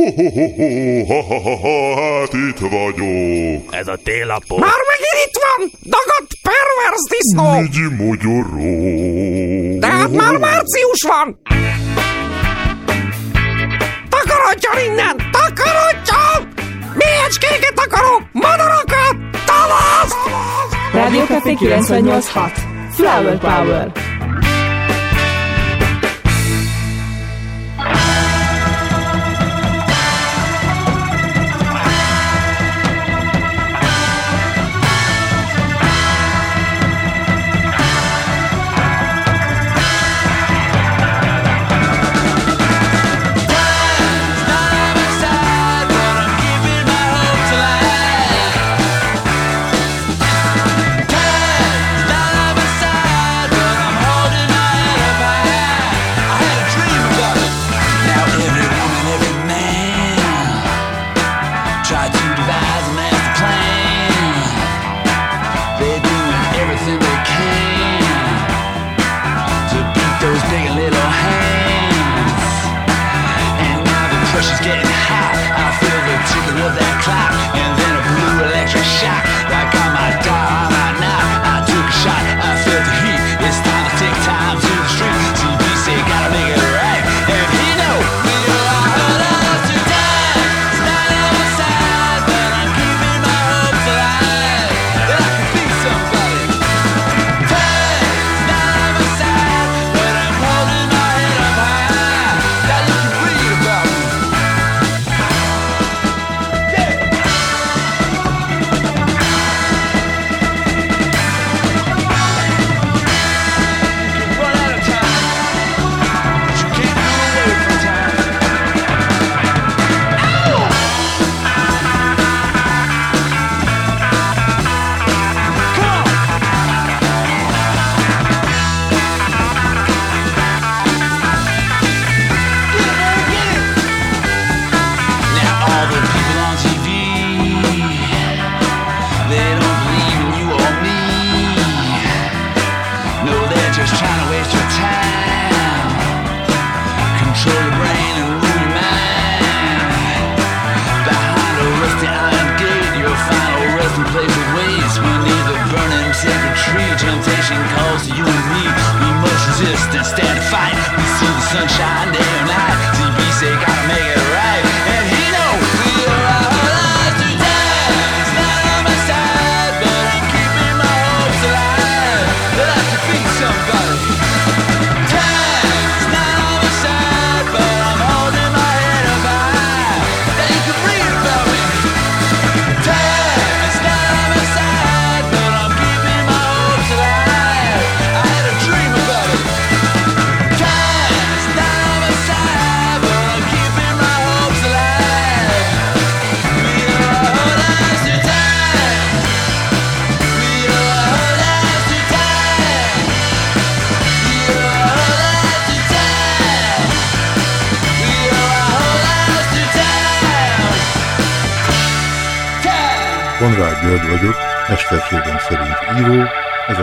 Ho-ho-ho-ho, ha-ha-ha, hát itt vagyok. Ez a télapó. Már megint itt van! Dagadt pervers disznó! Migyi mogyoró. Tehát már március van! Takarodjon innen! Takarodjon! Méhecskéket akarok! Madarakat! Tavasz! Rádió Café 98.6 Flower Power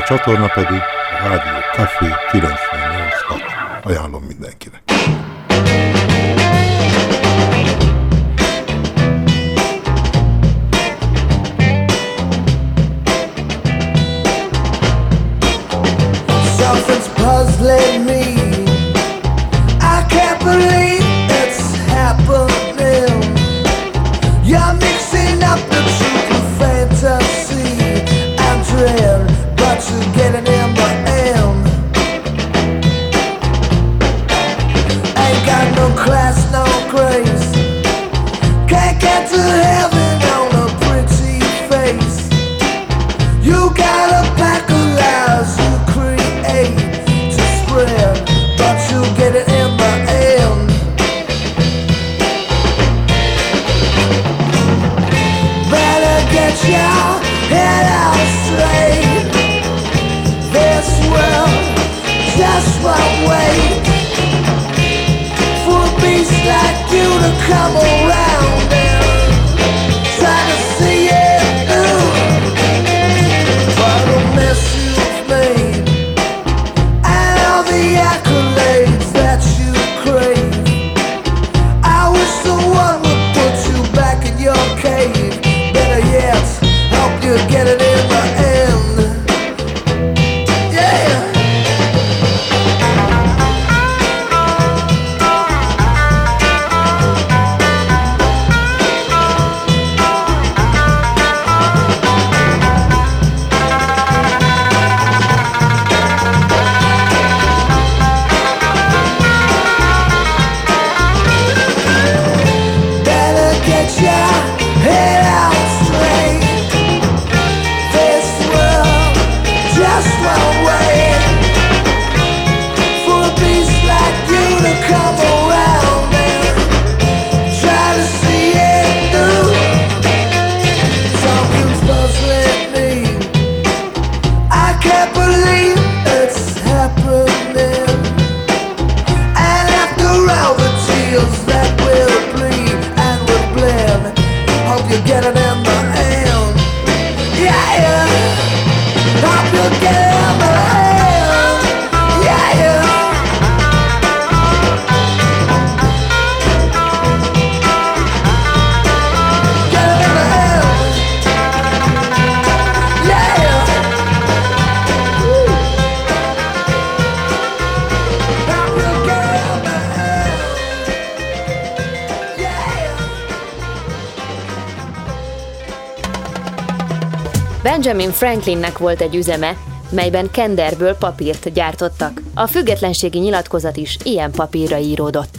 csatorna pedig a Rádió Café 986. Ajánlom mindenkinek. Something's puzzling me Benjamin Franklinnek volt egy üzeme, melyben kenderből papírt gyártottak. A függetlenségi nyilatkozat is ilyen papírra íródott.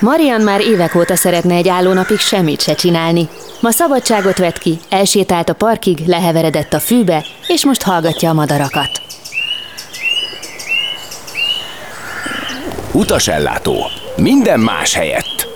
Marian már évek óta szeretne egy állónapig semmit se csinálni. Ma szabadságot vett ki, elsétált a parkig, leheveredett a fűbe, és most hallgatja a madarakat. Utasellátó. Minden más helyett.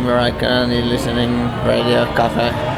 Mariah Carey listening Radio Cafe.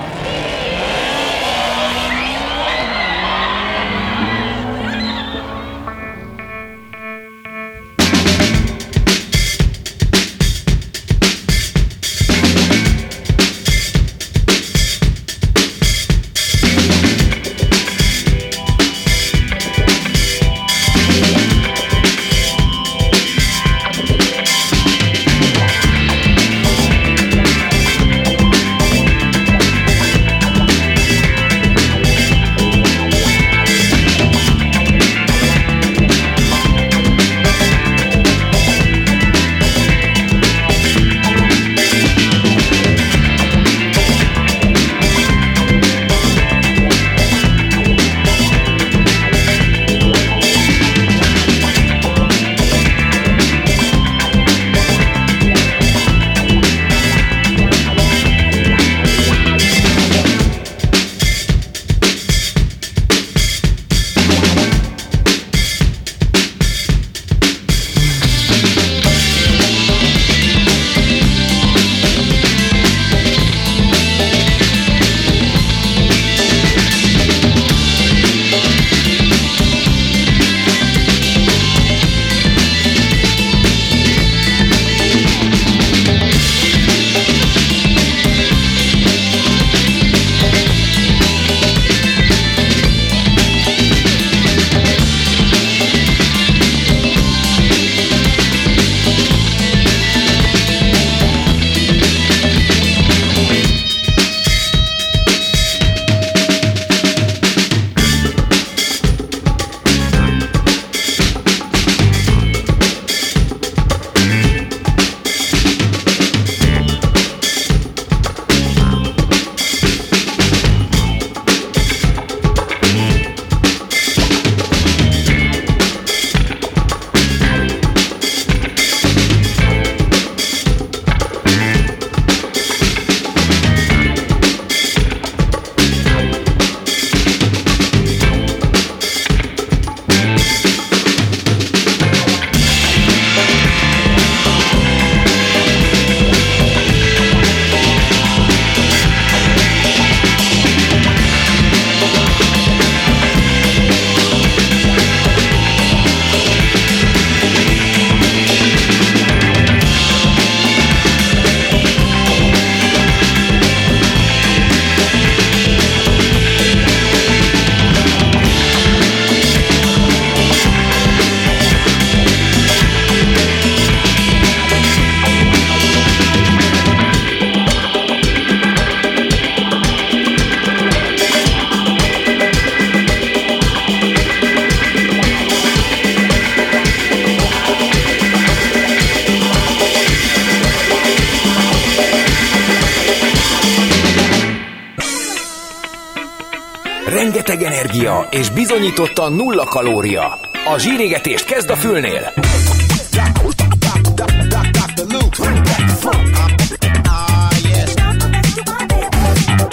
Bizonyítottan nulla kalória. A zsírégetést kezd a fülnél.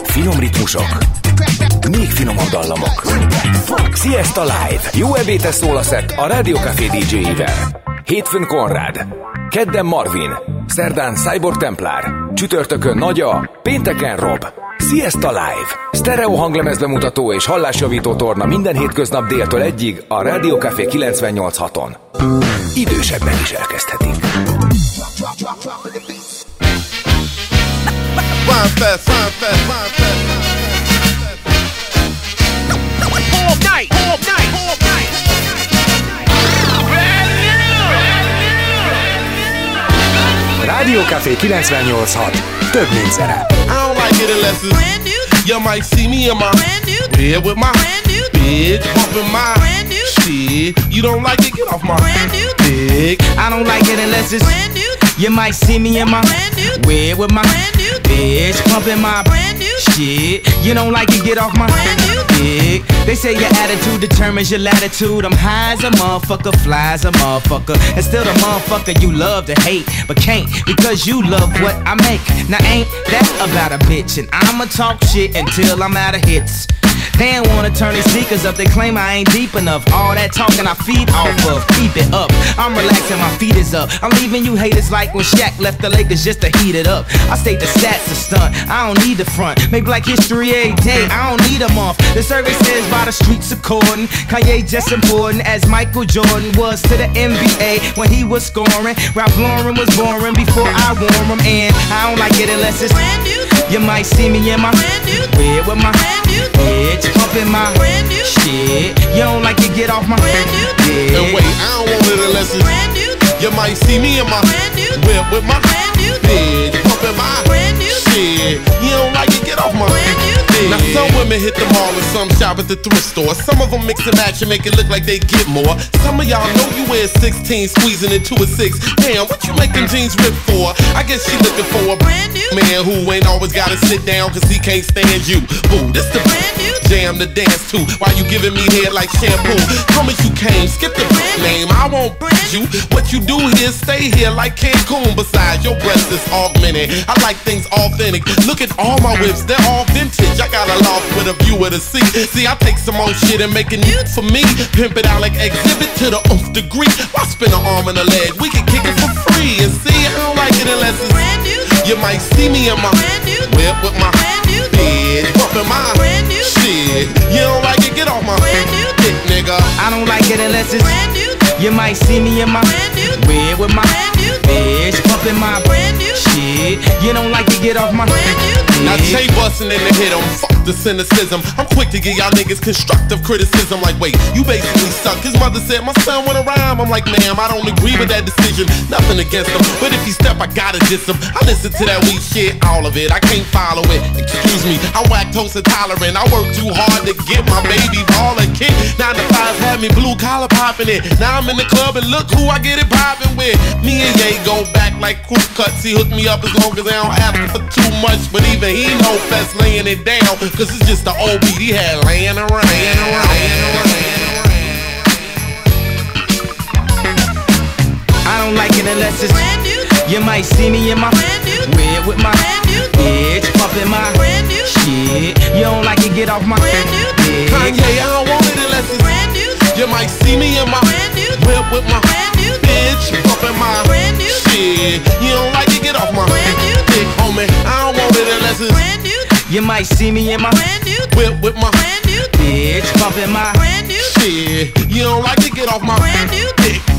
Finom ritmusok. Még finomabb dallamok. Siesta Live. Jó ebéte szól a szett a Rádió Café DJ-ivel. Hétfőn Konrád. Kedden Marvin. Szerdán Cyborg Templár. Csütörtökön Nagya. Pénteken Rob. Siesta Live. Stereo hanglemez bemutató és hallásjavító torna minden hétköznap déltől egyig a Rádió Café 98.6-on. Idősebben is elkezdhetik. Rhyme fest, rhyme fest, rhyme fest. All night, all night, all night. Rádió Café 98.6. Több mint zene. I don't like it unless it's You might see me in my bed with my bitch bumping my shit. You don't like it? Get off my brand new dick. I don't like it unless it's You might see me in my Where with my bitch pumping my brand new shit. You don't like it? Get off my dick. They say your attitude determines your latitude. I'm high as a motherfucker, fly as a motherfucker, and still the motherfucker you love to hate, but can't because you love what I make. Now ain't that about a bitch? And I'ma talk shit until I'm out of hits. They don't wanna turn their speakers up, they claim I ain't deep enough. All that talking I feed off of, keep it up. I'm relaxing, my feet is up. I'm leaving you haters like when Shaq left the Lakers just to heat it up. I state the stats a stunt, I don't need the front. Make black history every day, I don't need a month. The survey says by the streets according. Kanye just important as Michael Jordan was to the NBA when he was scoring. Ralph Lauren was boring before I wore him, and I don't like it unless it's brand new. You might see me in my brand new with my brand new bitch pumping my brand new shit. You don't like it, get off my brand new dick. And wait, I don't want it unless it's brand new. You might see me in my brand new whip with my brand new bitch pumping my brand new shit. You don't like some women hit the mall and some shop at the thrift store. Some of them mix and match and make it look like they get more. Some of y'all know you wear 16, squeezing into a six. Damn, what you making jeans rip for? I guess she looking for a brand new man who ain't always gotta sit down cause he can't stand you. Boo, this the brand new jam to dance to. Why you giving me head like shampoo. Come as you came, skip the brand name. I won't brand you. What you do here, stay here like Cancun. Besides, your breast is augmented. I like things authentic. Look at all my whips, they're all vintage. I got a loft with a view of the sea. See, I take some old shit and make it new for me. Pimp it out like exhibit to the nth degree. Why spin an arm and a leg? We can kick it for free. And see, I don't like it unless it's brand new. You might see me in my brand new whip with my brand new bitch bumping my brand new shit. You don't like it? Get off my brand new dick, nigga. I don't like it unless it's brand new You might see me in my brand new whip with my brand new bitch pumping my brand new shit. You don't like to get off my brand new Now Jay bustin' in the hit 'em, fuck the cynicism. I'm quick to give y'all niggas constructive criticism. Like, wait, you basically suck. His mother said my son wanna rhyme. I'm like, ma'am, I don't agree with that decision. Nothing against him, but if he step, I gotta diss him. I listen to that weak shit, all of it. I can't follow it. Excuse me, I'm lactose intolerant. I work too hard to get my baby ball and kick. Nine to five had me blue collar popping it. Now I'm in the club and look who I get it popping with. Me and Ye go back like quick cuts. He hooked me up as long as I don't ask for too much, but even he know best laying it down. Cause it's just the old beat he had laying around. Laying around. Laying around. I don't like it unless it's brand new You might see me in my brand new whip with my brand new bitch pumping my brand new shit. You don't like it, get off my brand new dick. Kanye, I don't want it unless it's brand new You might see me in my brand new whip with my brand new. bitch bumping my brand new. shit. You don't like it, get off my brand new. dick, homie. I don't want it unless it's brand new. You might see me in my brand new. Whip with my brand new. bitch pumping my brand new. shit. You don't like it, get off my brand new. dick.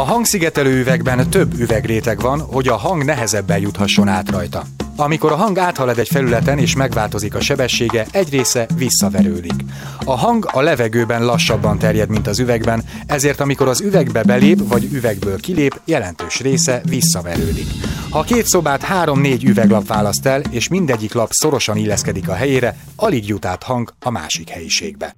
A hangszigetelő üvegben több üvegréteg van, hogy a hang nehezebben juthasson át rajta. Amikor a hang áthalad egy felületen és megváltozik a sebessége, egy része visszaverődik. A hang a levegőben lassabban terjed, mint az üvegben, ezért amikor az üvegbe belép vagy üvegből kilép, jelentős része visszaverődik. Ha két szobát három-négy üveglap választ el, és mindegyik lap szorosan illeszkedik a helyére, alig jut át hang a másik helyiségbe.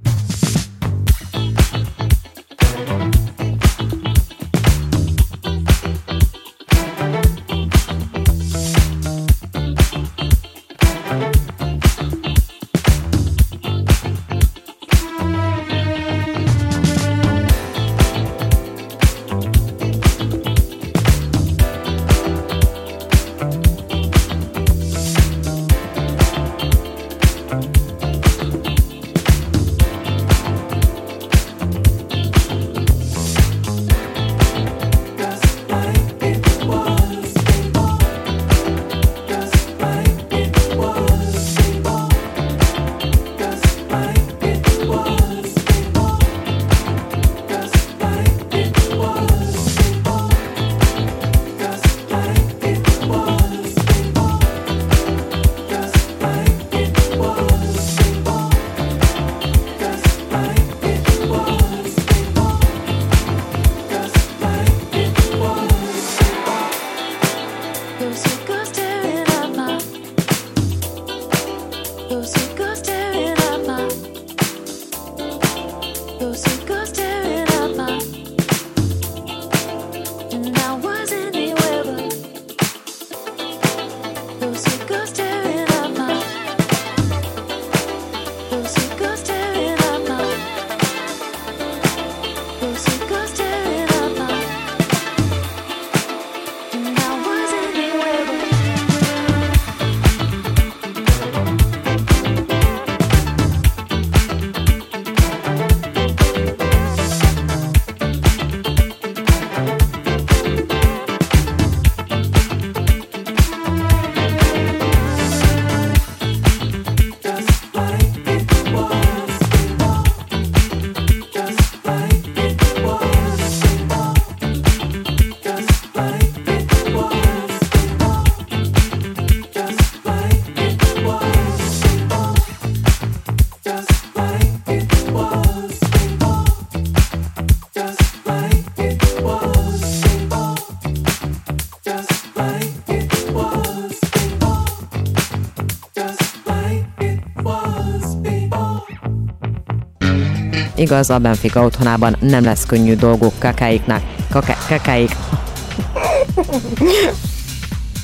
Igaz, a Benfica otthonában nem lesz könnyű dolguk kakáiknak. Kaká- kakáik.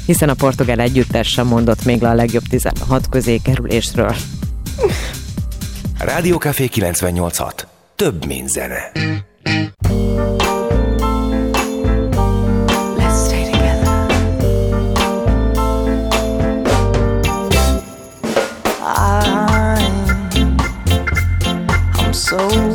Hiszen a portugál együttes sem mondott még le a legjobb 16 közé kerülésről. Rádiókafé 98.6. Több, mint zene. So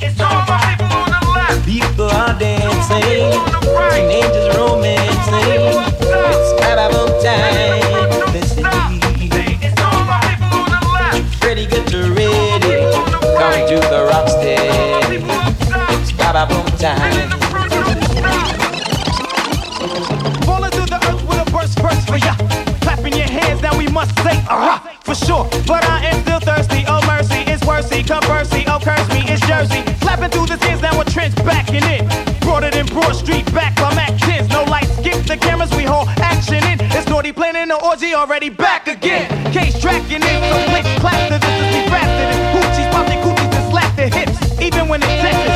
it's alright. People on the left. People are dancing, and angels romancing. It's carnival time. Time. Falling the earth with a burst for ya. Clapping your hands, now we must say, ah, for sure. But I am still thirsty. Oh, mercy, it's worthy. Conversely, oh, curse me, it's Jersey. Flapping through the sands, now a trench backing in. It in Broad Street, back by Mac 10s. No lights, skip the cameras, we hold action in. It's naughty planning the orgy already back again. Case tracking in, so click, clap to this as we rapid it. Hoochies, pop their coochies and slap hips. Even when it's Texas,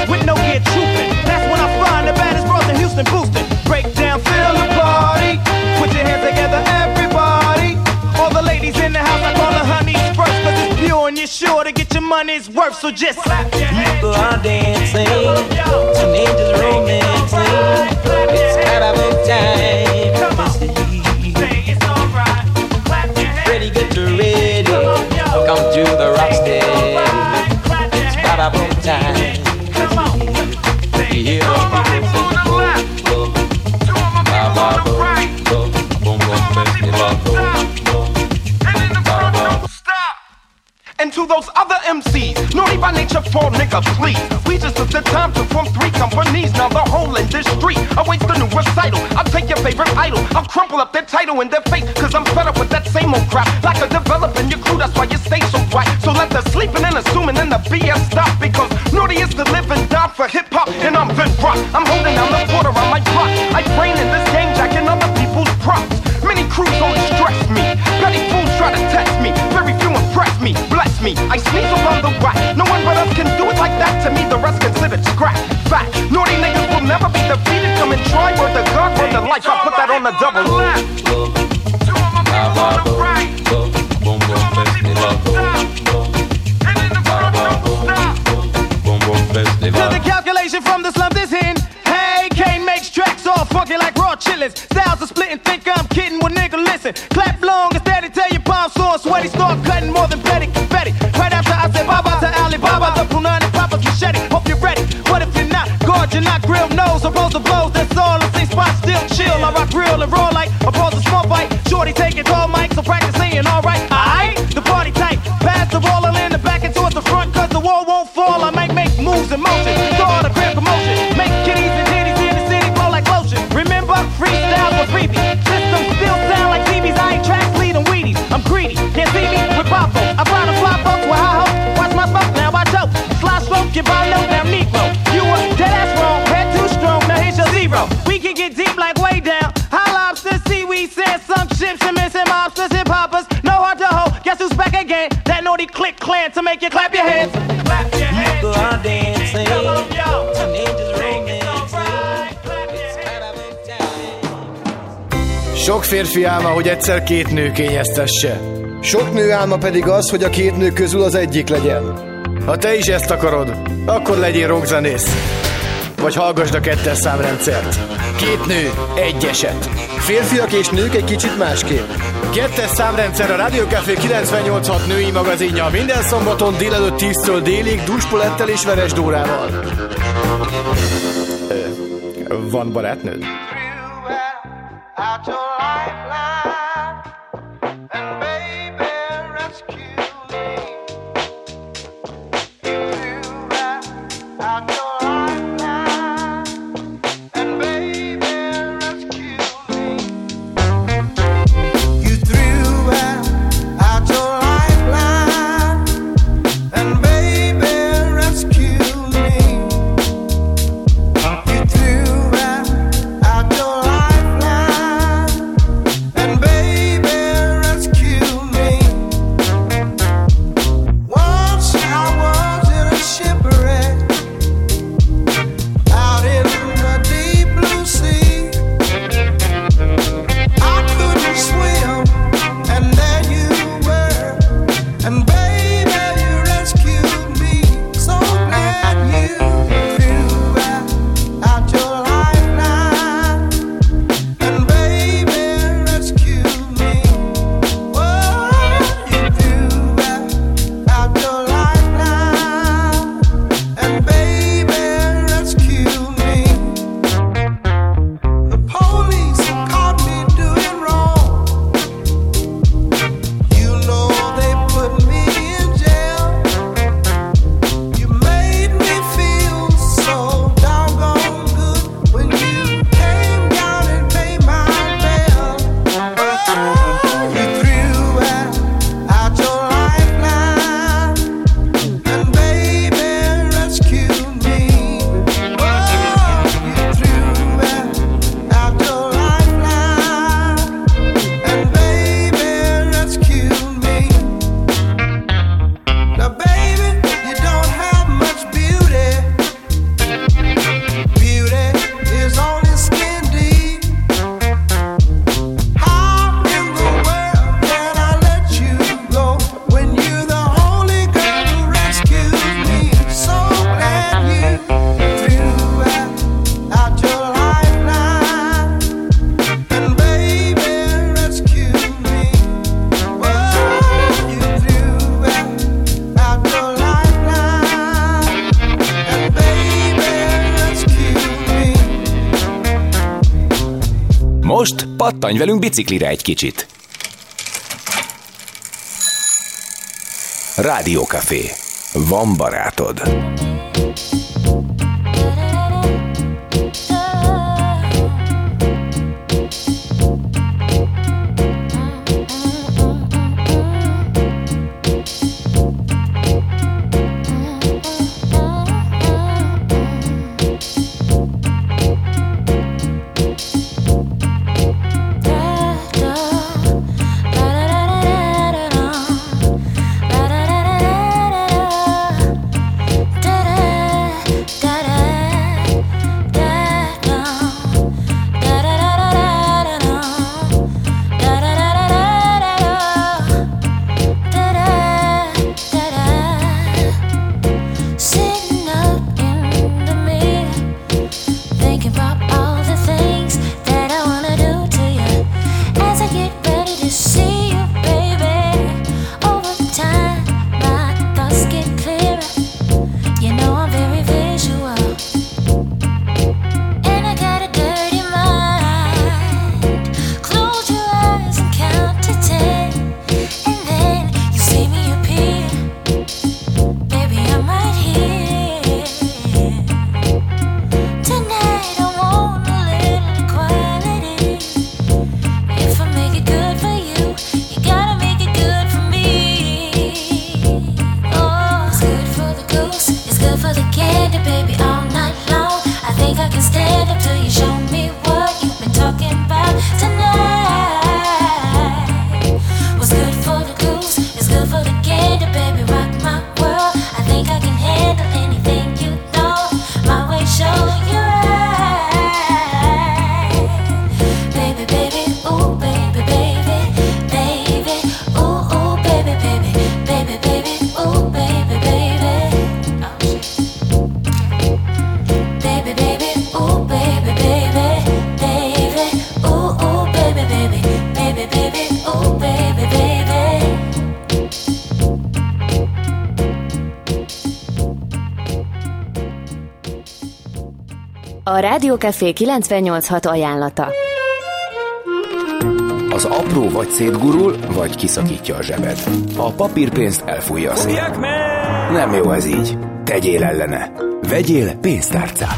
and boosting. Break down, fill the party. Put your hands together, everybody. All the ladies in the house, I call the honeys first. Cause it's pure and you're sure to get your money's worth. So just slap your hands. People are dancing. Some angels fall nigga, please. We just took the time to form three companies. Now the whole industry awaits the new recital. I'll take your favorite idol, I'll crumple up their title in their face. Cause I'm fed up with that same old crap. Like a developing in your crew, that's why you stay so bright. So let the sleeping and assuming and the BS stop. Because naughty is the living die for hip hop. And I'm Vin Rock. I'm holding down the border on my block. I train in this game, jacking other people's props. Many crews only me. I sneeze on the whack. No one but us can do it like that. To me, the rest considered scrap. Fact. Naughty niggas will never be defeated. Come and try. Word the God, word the life. I put that on the double zero. We can get deep like way down. High lobster, seaweed, said some ships and missing mobsters and poppers. No hard to hold. Guess who's back again? That naughty click clan to make you clap your hands. Clap your hands. People are dancing, teenagers romancing. Sok férfi álma, hogy egyszer két nő kényeztesse. Sok nő álma pedig az, hogy a két nő közül az egyik legyen. Ha te is ezt akarod, akkor legyél rockzenész. Vagy hallgasd a kettes számrendszert. Két nő, egy eset. Férfiak és nők egy kicsit másképp. Kettes számrendszer a Rádió Café 98.6 női magazinja minden szombaton délelőtt 10-től délig Duspolettel és Veres Dórával. Van barátnőd? Zuhany velünk biciklire egy kicsit. Rádiókafé. Van barátod. A Rádiókafé 986 ajánlata. Az apró vagy szétgurul, vagy kiszakítja a zsebet. A papírpénzt elfújja a szél. Nem jó ez így. Tegyél ellene. Vegyél pénztárcát.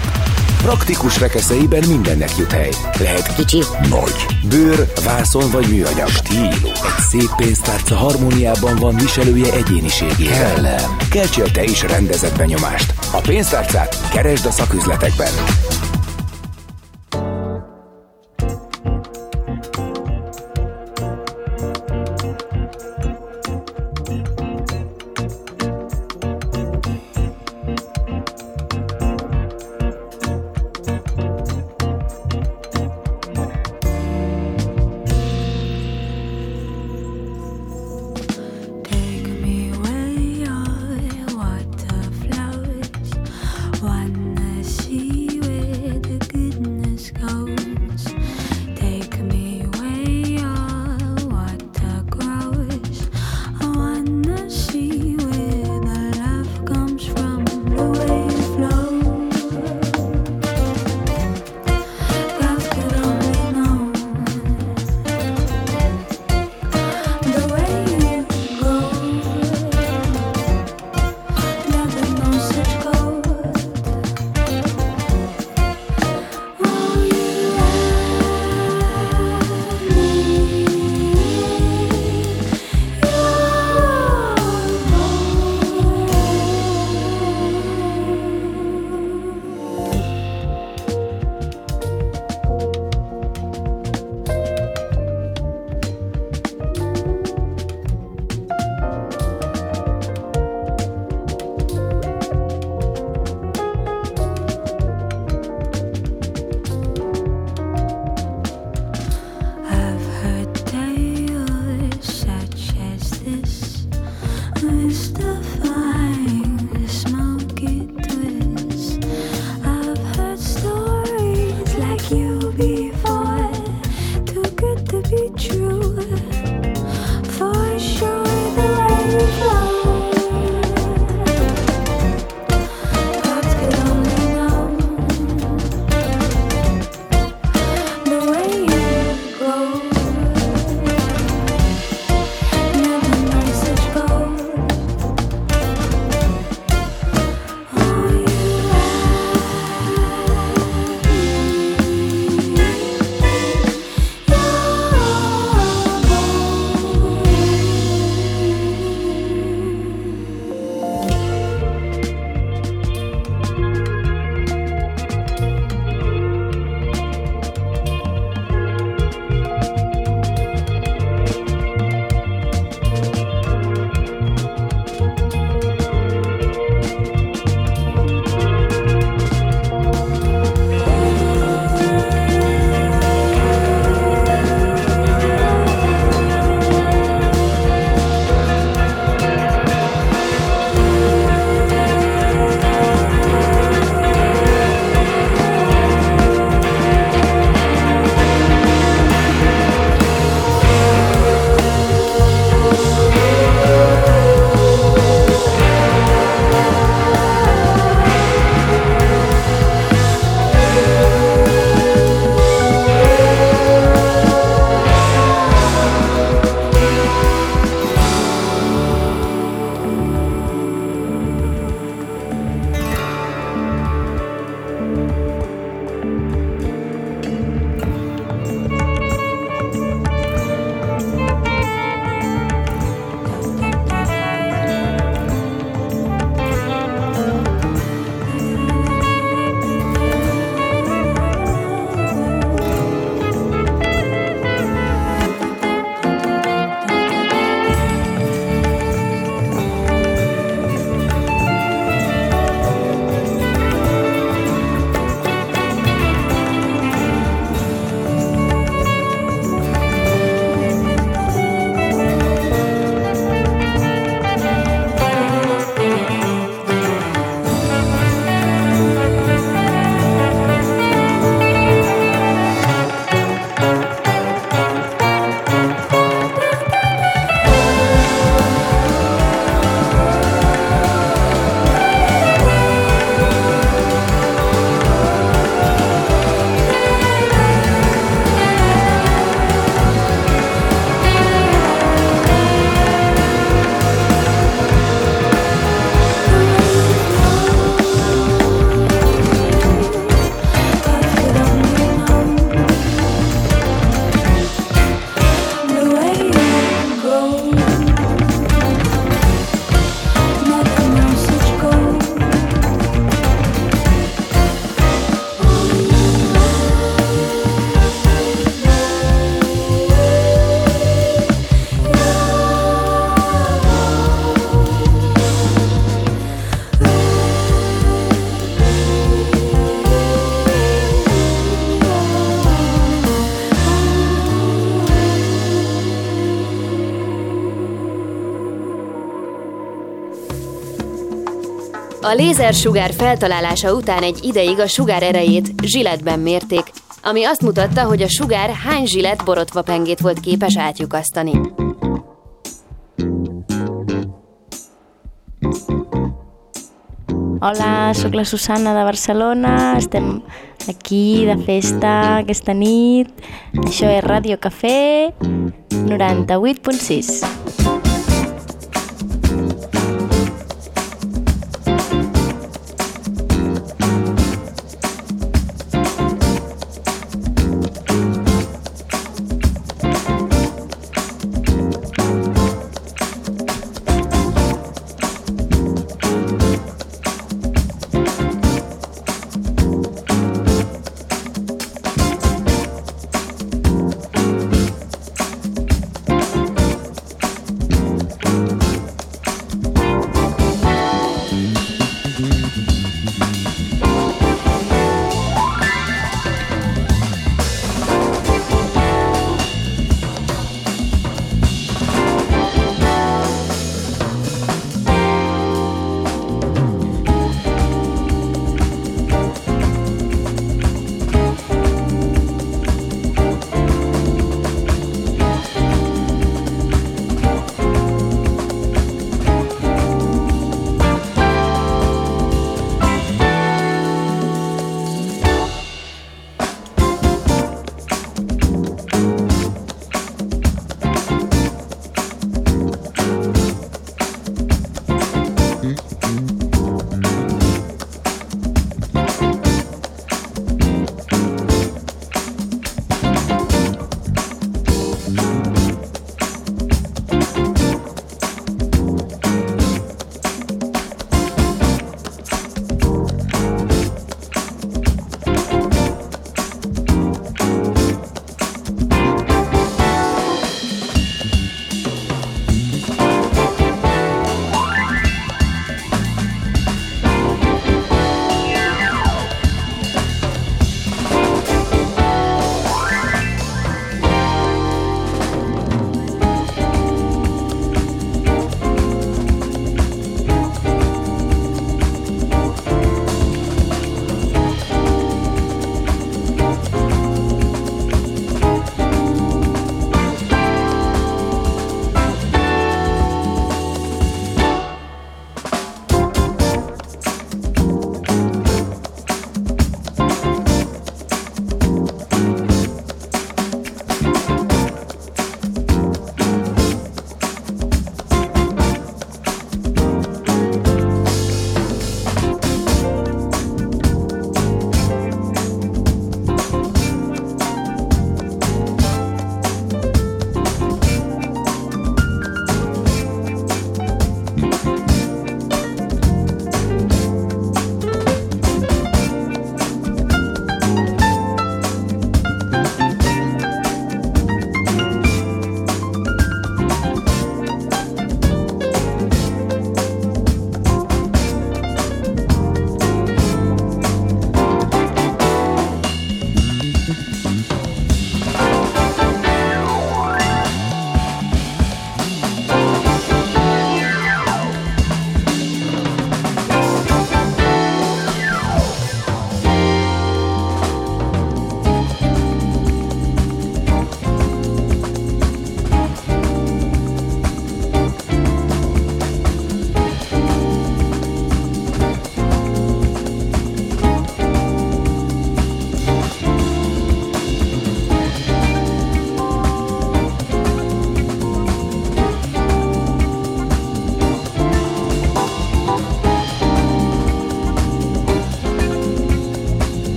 Praktikus rekeszeiben mindennek jut hely. Lehet kicsi, nagy. Bőr, vászon vagy műanyag. Stílus. Egy szép pénztárca harmóniában van viselője egyéniségével. Kellem. Keltsél te is rendezett benyomást. A pénztárcát keresd a szaküzletekben. Lézersugár feltalálása után egy ideig a sugár erejét zsiletben mérték, ami azt mutatta, hogy a sugár hány zsilet borotva pengét volt képes átlyukasztani. Hola, sóc la Susana de Barcelona, estem aquí de festa aquesta nit. Això és Ràdio Cafè 98.6.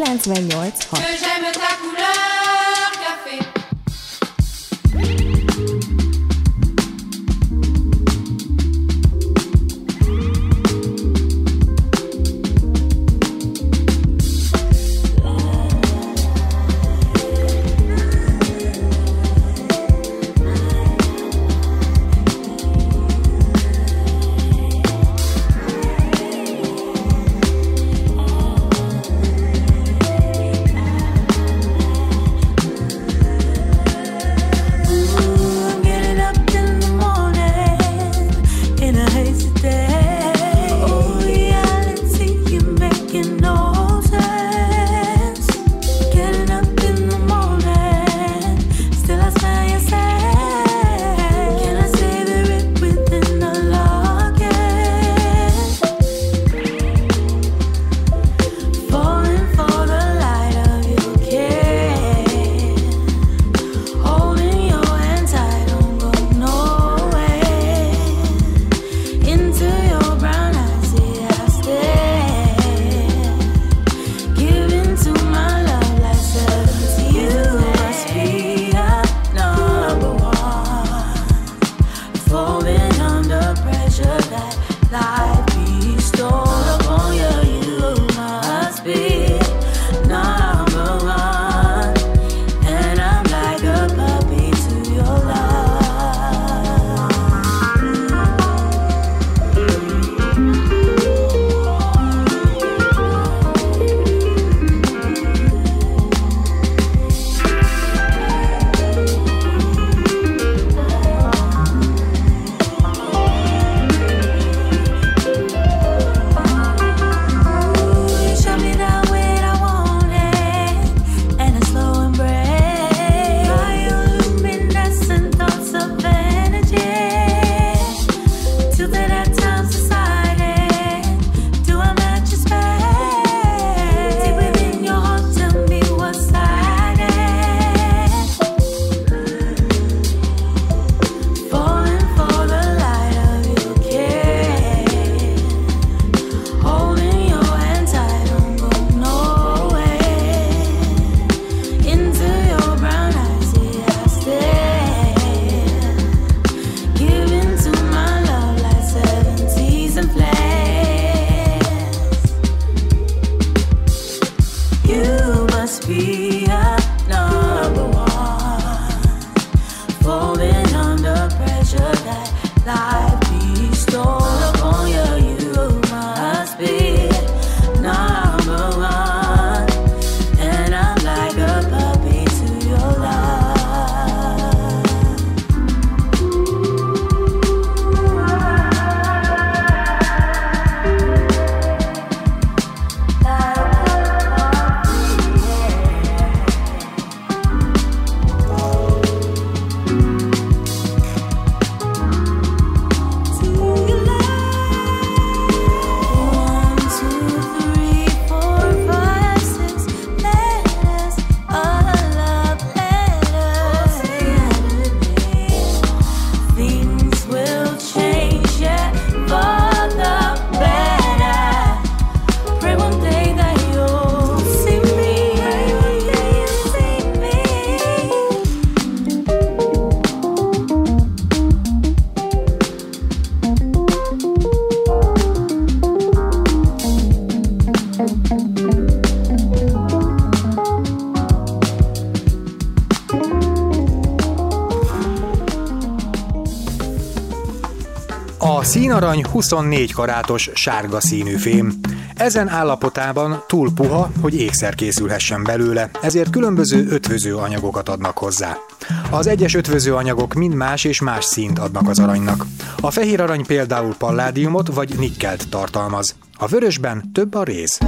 98 6. A színarany 24 karátos sárga színű fém. Ezen állapotában túl puha, hogy ékszer készülhessen belőle, ezért különböző ötvöző anyagokat adnak hozzá. Az egyes ötvöző anyagok mind más és más színt adnak az aranynak. A fehér arany például palládiumot vagy nikkelt tartalmaz. A vörösben több a réz.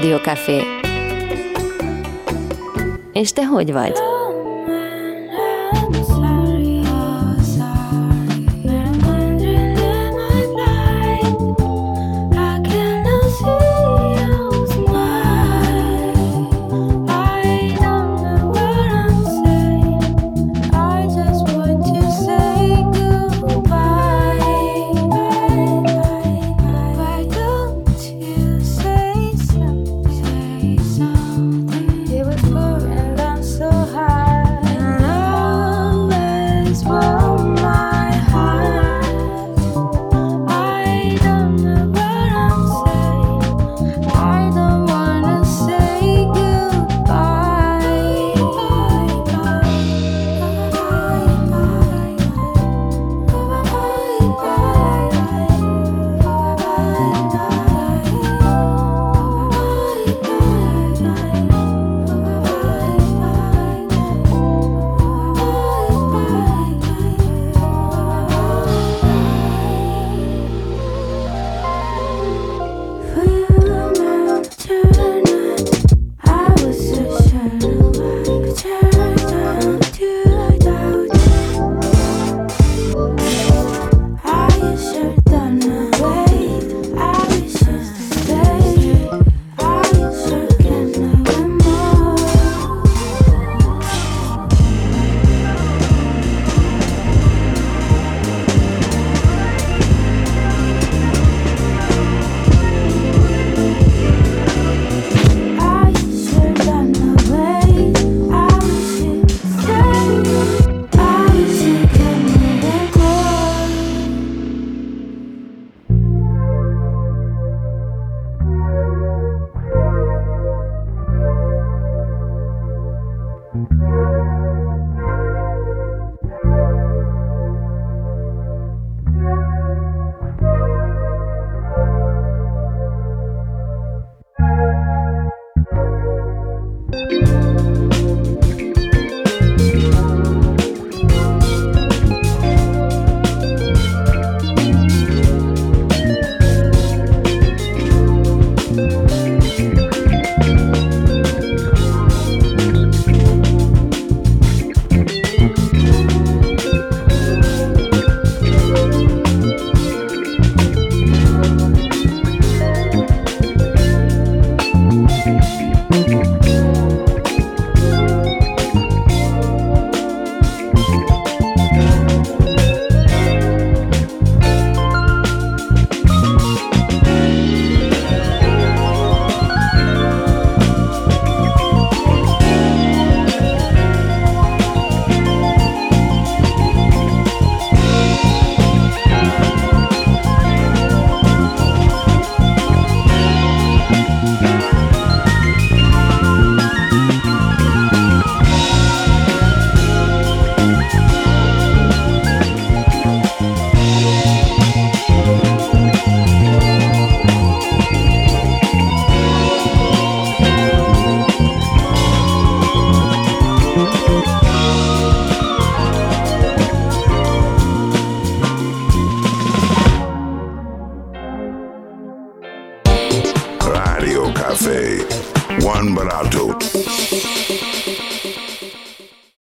Rádiókafé. És te hogy vagy?